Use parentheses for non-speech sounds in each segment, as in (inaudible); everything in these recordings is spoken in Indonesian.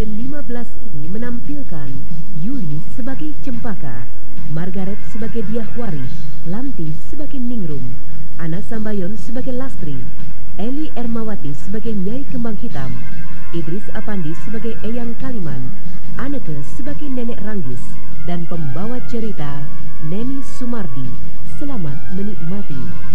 Ke-15 ini menampilkan Yuli sebagai Cempaka, Margaret sebagai Diahwari, Lanti sebagai Ningrum, Ana Sambayon sebagai Lastri, Eli Ermawati sebagai Nyai Kembang Hitam, Idris Apandi sebagai Eyang Kaliman, Aneke sebagai Nenek Ranggis, dan pembawa cerita Neni Sumardi. Selamat menikmati.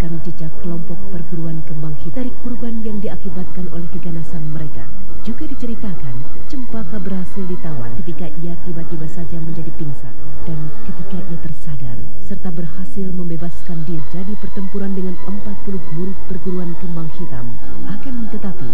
Mendapatkan jejak kelompok perguruan kembang hitam dari kurban yang diakibatkan oleh keganasan mereka. Juga diceritakan, Cempaka berhasil ditawan ketika ia tiba-tiba saja menjadi pingsan. Dan ketika ia tersadar, serta berhasil membebaskan diri jadi pertempuran dengan 40 murid perguruan kembang hitam. Akan tetapi,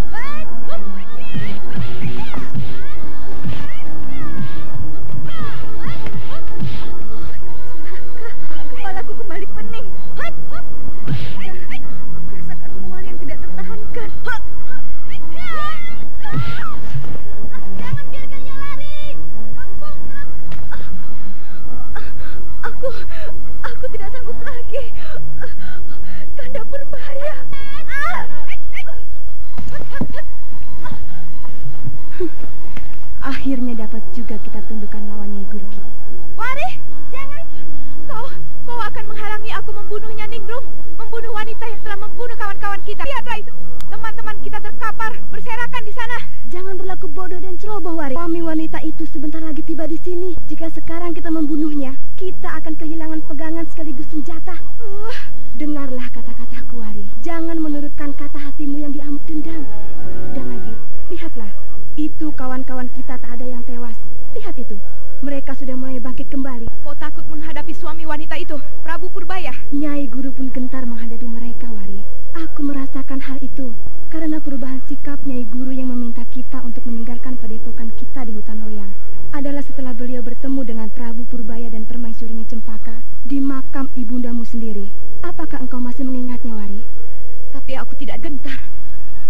sekaligus senjata. Uh, Dengarlah kata-kataku, Wari. Jangan menurutkan kata hatimu yang diamuk dendam. Dan lagi, lihatlah. Itu kawan-kawan kita tak ada yang tewas. Lihat itu. Mereka sudah mulai bangkit kembali. kau takut menghadapi suami wanita itu, Prabu Purbaya. Nyai Guru pun gentar menghadapi mereka, Wari. Aku merasakan hal itu karena perubahan sikap Nyai Guru yang meminta kita untuk meninggalkan padepokan kita di hutan loyang adalah setelah beliau bertemu dengan Prabu Purbaya dan permaisurinya Cempaka di makam ibundamu sendiri. Apakah engkau masih mengingatnya, Wari? Tapi aku tidak gentar.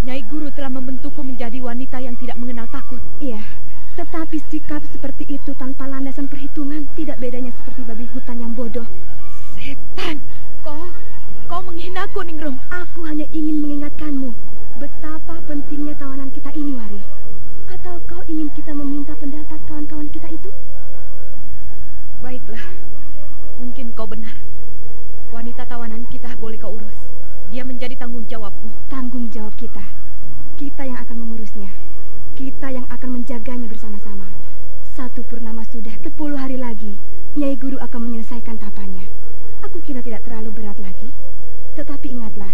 Nyai Guru telah membentukku menjadi wanita yang tidak mengenal takut. Iya, tetapi sikap seperti itu tanpa landasan perhitungan tidak bedanya seperti babi hutan yang bodoh. Setan, kau, kau menghinaku Ningrum. Aku hanya ingin mengingatkanmu betapa pentingnya tawanan kita ini, Wari. Atau kau ingin kita meminta pendapat kawan-kawan kita itu? Baiklah, mungkin kau benar. Wanita tawanan kita boleh kau urus. Dia menjadi tanggung jawabmu. Tanggung jawab kita. Kita yang akan mengurusnya. Kita yang akan menjaganya bersama-sama. Satu purnama sudah, sepuluh hari lagi, Nyai Guru akan menyelesaikan tapannya. Aku kira tidak terlalu berat lagi. Tetapi ingatlah,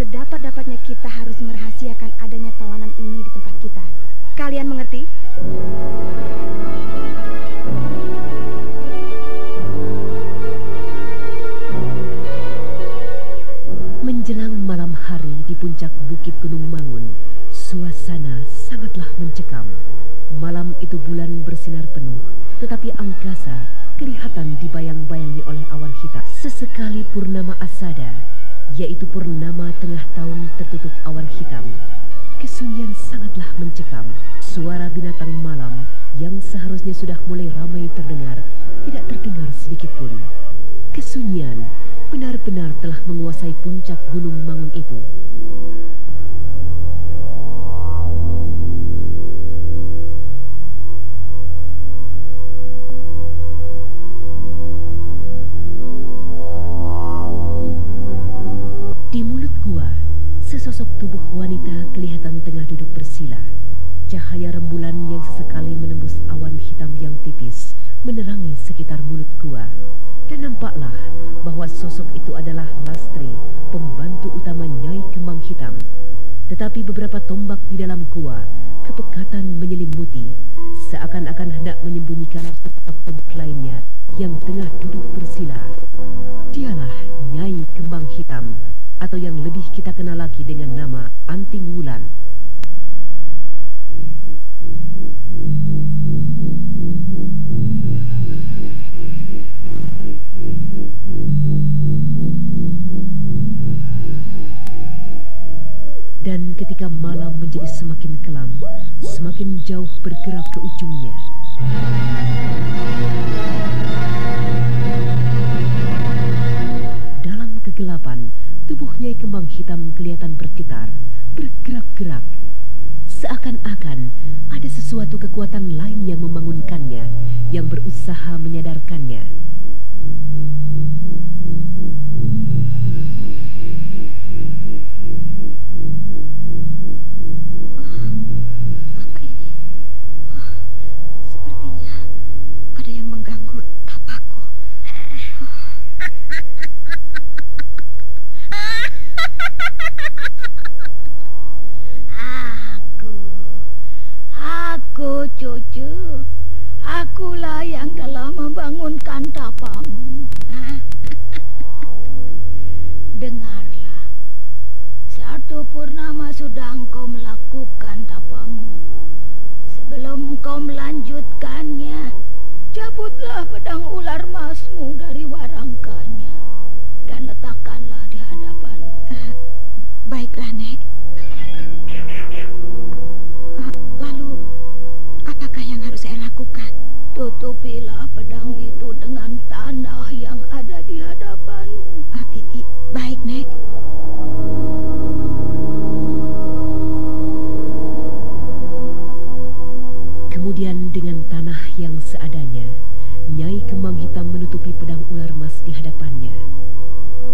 sedapat-dapatnya kita harus merahasiakan adanya tawanan ini di tempat kita. Kalian mengerti? Di puncak Bukit Gunung Mangun, suasana sangatlah mencekam. Malam itu bulan bersinar penuh, tetapi angkasa kelihatan dibayang-bayangi oleh awan hitam. Sesekali purnama asada, yaitu purnama tengah tahun tertutup awan hitam. Kesunyian sangatlah mencekam. Suara binatang malam yang seharusnya sudah mulai ramai terdengar, tidak terdengar sedikit pun. Kesunyian benar-benar telah menguasai puncak Gunung Mangun itu. Sesosok tubuh wanita kelihatan tengah duduk bersila. Cahaya rembulan yang sesekali menembus awan hitam yang tipis menerangi sekitar mulut gua. Dan nampaklah bahwa sosok itu adalah Lastri, pembantu utama Nyai Kembang Hitam. Tetapi beberapa tombak di dalam gua kepekatan menyelimuti, seakan-akan hendak menyembunyikan sosok tombak lainnya yang tengah duduk bersila. Dialah Nyai Kembang Hitam, atau yang lebih kita kenal lagi dengan nama Anting Wulan. Dan ketika malam menjadi semakin kelam, semakin jauh bergerak ke ujungnya. Nyai Kembang Hitam kelihatan bergetar, bergerak-gerak. Seakan-akan ada sesuatu kekuatan lain yang membangunkannya, yang berusaha menyadarkannya. Melanjutkannya, cabutlah pedang ular masmu dari warangkanya dan letakkanlah di hadapanmu. Baiklah, Nek. Ah, lalu, apakah yang harus saya lakukan? Tutupilah pedang itu dengan tanah yang ada di hadapanmu. I- i- baik, Nek. Nyai Kembang Hitam menutupi pedang ular emas di hadapannya.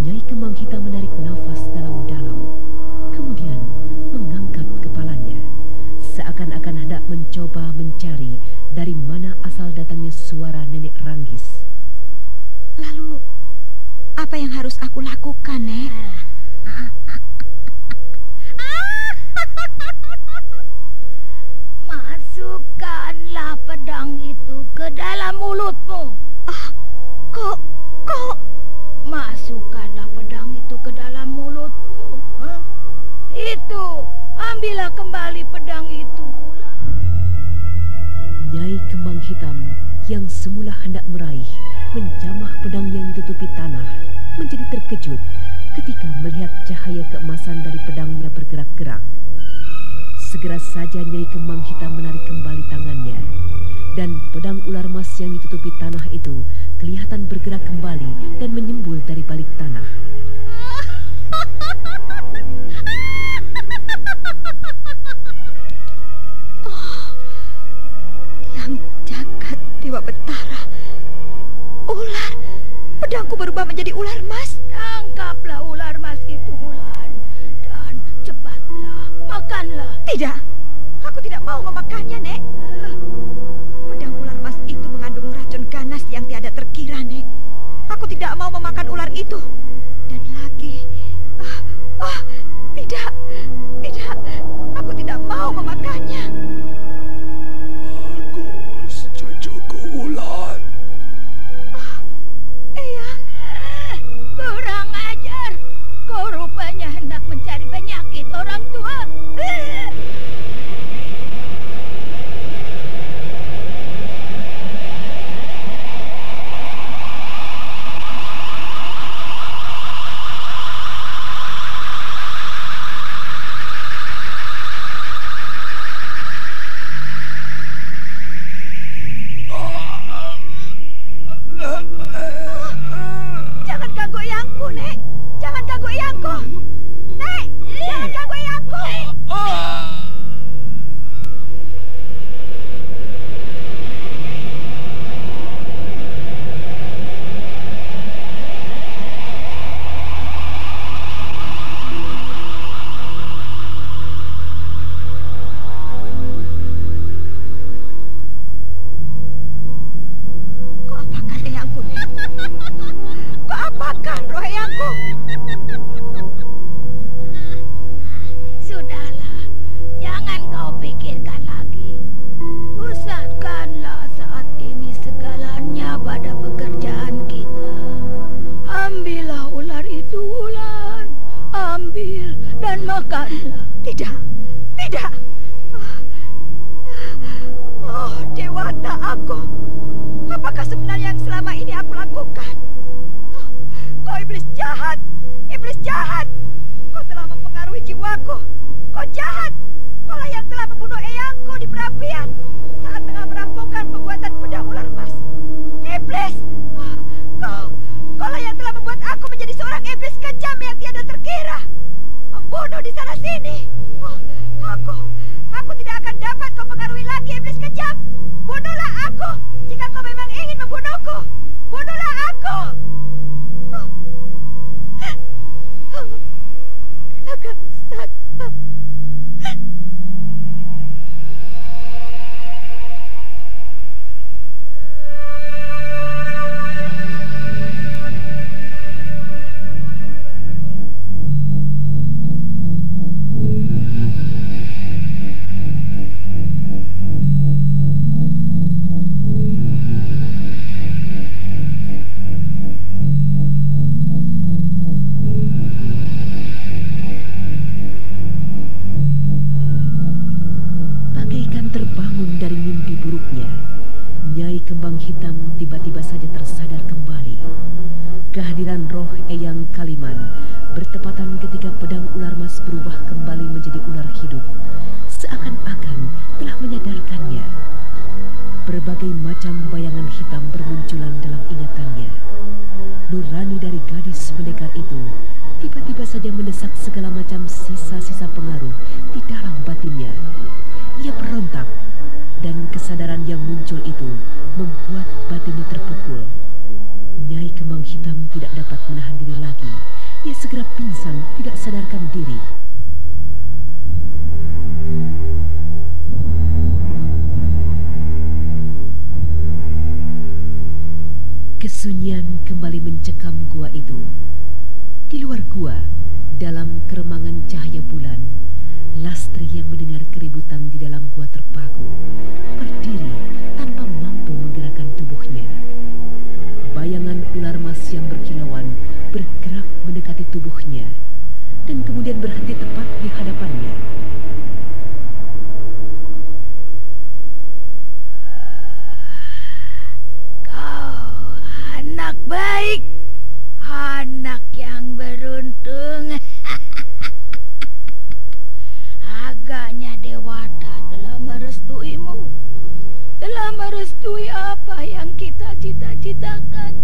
Nyai Kembang Hitam menarik nafas dalam-dalam, kemudian mengangkat kepalanya, seakan-akan hendak mencoba mencari dari mana asal datangnya suara nenek Ranggis. Lalu, apa yang harus aku lakukan, Nek? Masukkanlah pedang itu ke dalam mulutmu. Ah, kok, kok? Masukkanlah pedang itu ke dalam mulutmu. Hah? Itu, ambillah kembali pedang itu. Nyai Kembang Hitam yang semula hendak meraih, menjamah pedang yang ditutupi tanah, menjadi terkejut ketika melihat cahaya keemasan dari pedangnya bergerak-gerak. Segera saja Nyai Kembang Hitam menarik kembali tangannya, dan pedang ular emas yang ditutupi tanah itu kelihatan bergerak kembali dan menyembul dari balik tanah. Yang jagat Dewa Betara. Ular. Pedangku berubah menjadi ular emas. Tidak. Kehadiran roh Eyang Kaliman bertepatan ketika pedang ular mas berubah kembali menjadi ular hidup, seakan-akan telah menyadarkannya. Berbagai macam bayangan hitam bermunculan dalam ingatannya. Nurani dari gadis pendekar itu tiba-tiba saja mendesak segala macam sisa-sisa pengaruh di dalam batinnya. Ia berontak dan kesadaran yang muncul itu membuat batinnya terpukul. Nyai Kembang Hitam tidak dapat menahan diri lagi. Ia segera pingsan, tidak sadarkan diri. Kesunyian kembali mencekam gua itu. Di luar gua, dalam keremangan cahaya bulan, Lastri yang mendengar keributan di dalam gua terpaku, berdiri tanpa mampu menggerakkan tubuhnya. Bayangan ular mas yang berkilauan bergerak mendekati tubuhnya dan kemudian berhenti tepat di hadapannya. Kau anak baik, anak yang beruntung. Kita akan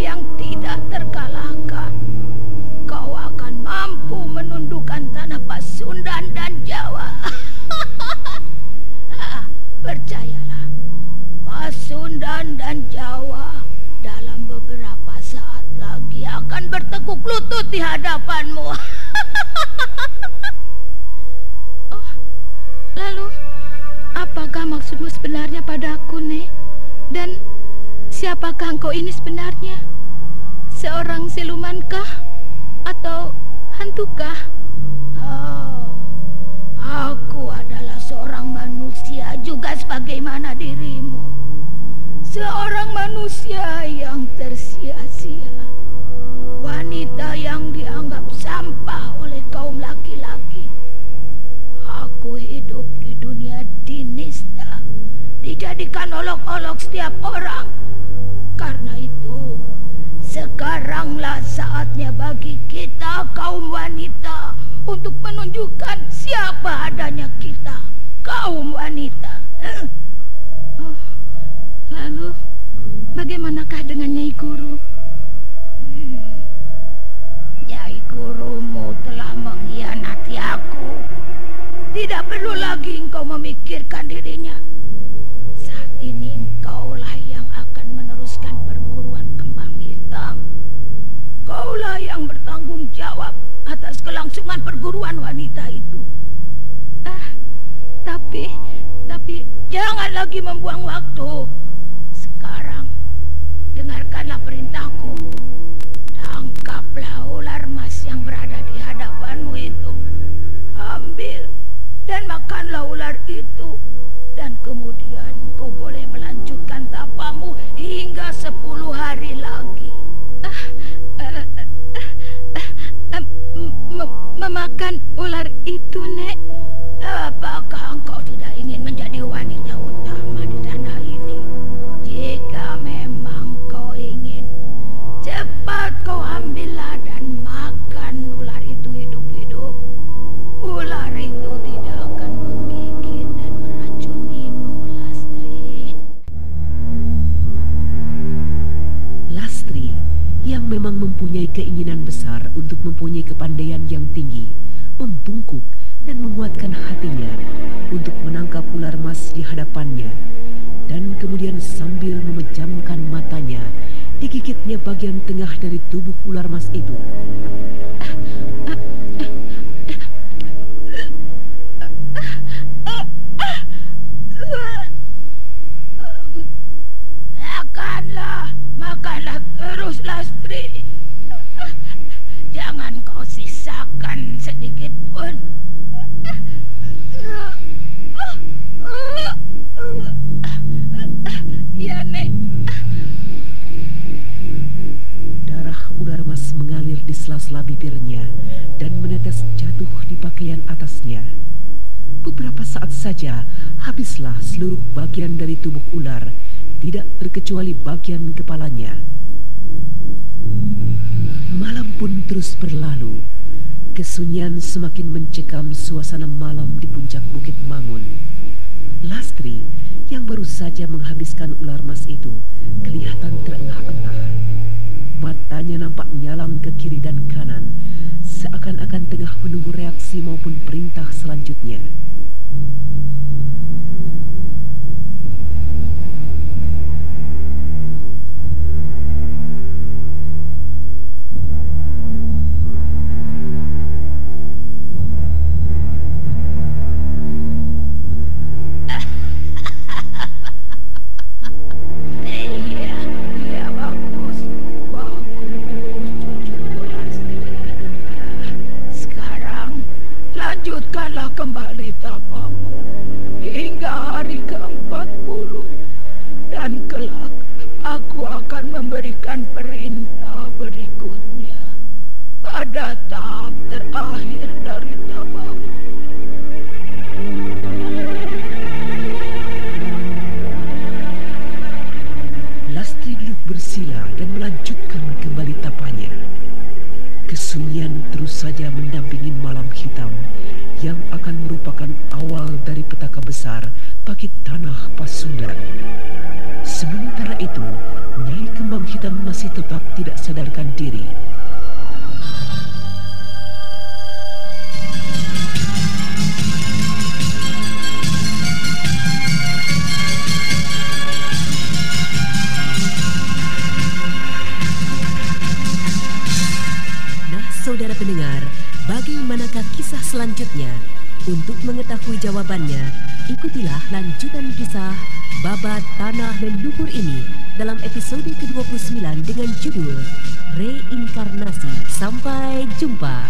yang tidak terkalahkan. Kau akan mampu menundukkan tanah Pasundan dan Jawa. Ah, (laughs) Percayalah, Pasundan dan Jawa dalam beberapa saat lagi akan bertekuk lutut di hadapanmu. (laughs) oh, lalu apakah maksudmu sebenarnya padaku, Nek? Dan siapakah engkau ini sebenarnya? Seorang silumankah? Atau hantukah? Oh, aku adalah seorang manusia juga sebagaimana dirimu. Seorang manusia yang tersia-sia. Wanita yang dianggap sampah oleh kaum laki-laki. Aku hidup di dunia dinista. Dijadikan olok-olok setiap orang. Karena itu, sekaranglah saatnya bagi kita kaum wanita untuk menunjukkan siapa adanya kita, kaum wanita. Eh. Oh, lalu, bagaimanakah dengan Nyai Guru? Hmm, Nyai Gurumu telah mengkhianati aku. Tidak perlu lagi engkau memikirkan dirinya. Saat ini jawab atas kelangsungan perguruan wanita itu. Ah, tapi, tapi Jangan lagi membuang waktu. Sekarang, dengarkanlah perintahku. Tangkaplah ular emas yang berada di hadapanmu itu. Ambil dan makanlah ular itu. Dan kemudian kau boleh melanjutkan tapamu hingga sepuluh memakan ular itu, Nek. Apakah engkau tidak ingin menjadi wanita utama di tanah ini? Jika memang kau ingin, cepat kau ambillah dan makan ular itu hidup-hidup. Ular itu tidak akan menggigit dan meracunimu, Lastri. Lastri yang memang mempunyai keinginan menangkap ular emas di hadapannya. Dan kemudian sambil memejamkan matanya, digigitnya bagian tengah dari tubuh ular emas itu. Seluruh bagian dari tubuh ular, tidak terkecuali bagian kepalanya. Malam pun terus berlalu. Kesunyian semakin mencekam suasana malam di puncak Bukit Mangun. Lastri yang baru saja menghabiskan ular emas itu kelihatan terengah-engah. Matanya nampak nyalang ke kiri dan kanan, seakan-akan tengah menunggu reaksi maupun perintah selanjutnya. Kesunyian terus saja mendampingi malam hitam yang akan merupakan awal dari petaka besar bagi tanah Pasundan. Sementara itu, Nyai Kembang Hitam masih tetap tidak sadarkan diri. Pendengar, bagaimanakah kisah selanjutnya? Untuk mengetahui jawabannya, ikutilah lanjutan kisah Babat Tanah Leluhur ini dalam episode ke-29 dengan judul Reinkarnasi. Sampai jumpa.